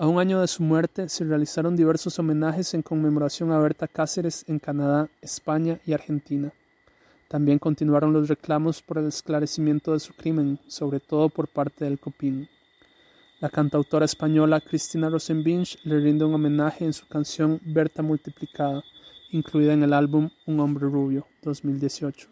A un año de su muerte se realizaron diversos homenajes en conmemoración a Berta Cáceres en Canadá, España y Argentina. También continuaron los reclamos por el esclarecimiento de su crimen, sobre todo por parte del copín. La cantautora española Cristina Rosenbinch le rinde un homenaje en su canción Berta Multiplicada, incluida en el álbum Un hombre rubio, 2018.